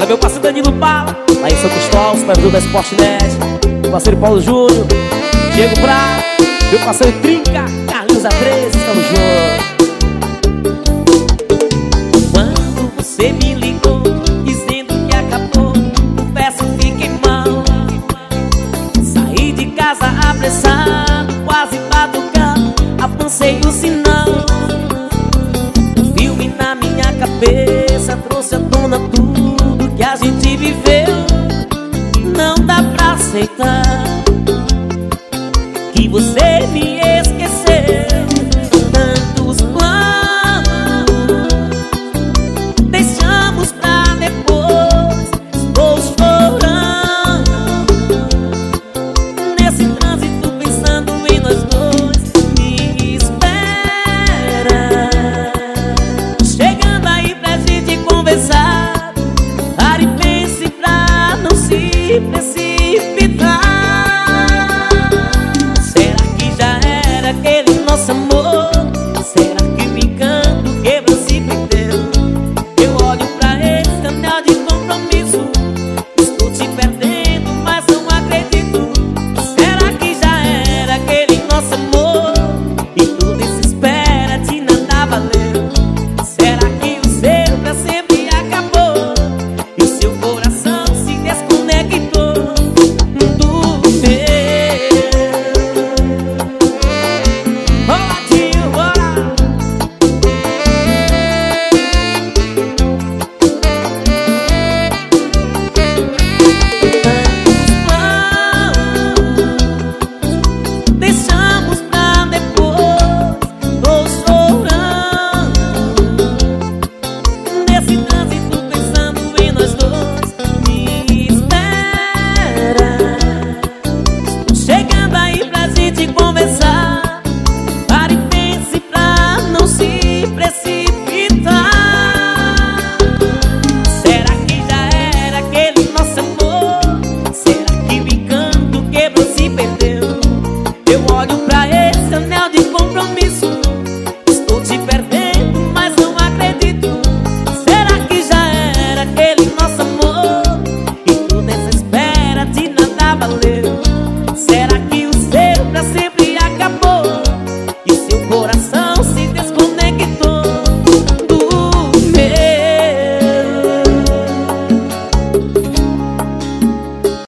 Olha meu parceiro Danilo Bala, lá em São Cristóvão, Supervisor da Sportnet. Meu parceiro Paulo Júnior, Diego Braga, meu parceiro Trinca, Carlinhos A3, estamos juntos. Quando você me ligou, dizendo que acabou, confesso fiquei mal. Saí de casa apressado, quase madrugado, avancei o sinal. Viu-me na minha cabeça a gente viveu Não dá pra aceitar Que você pra esse anel de compromisso.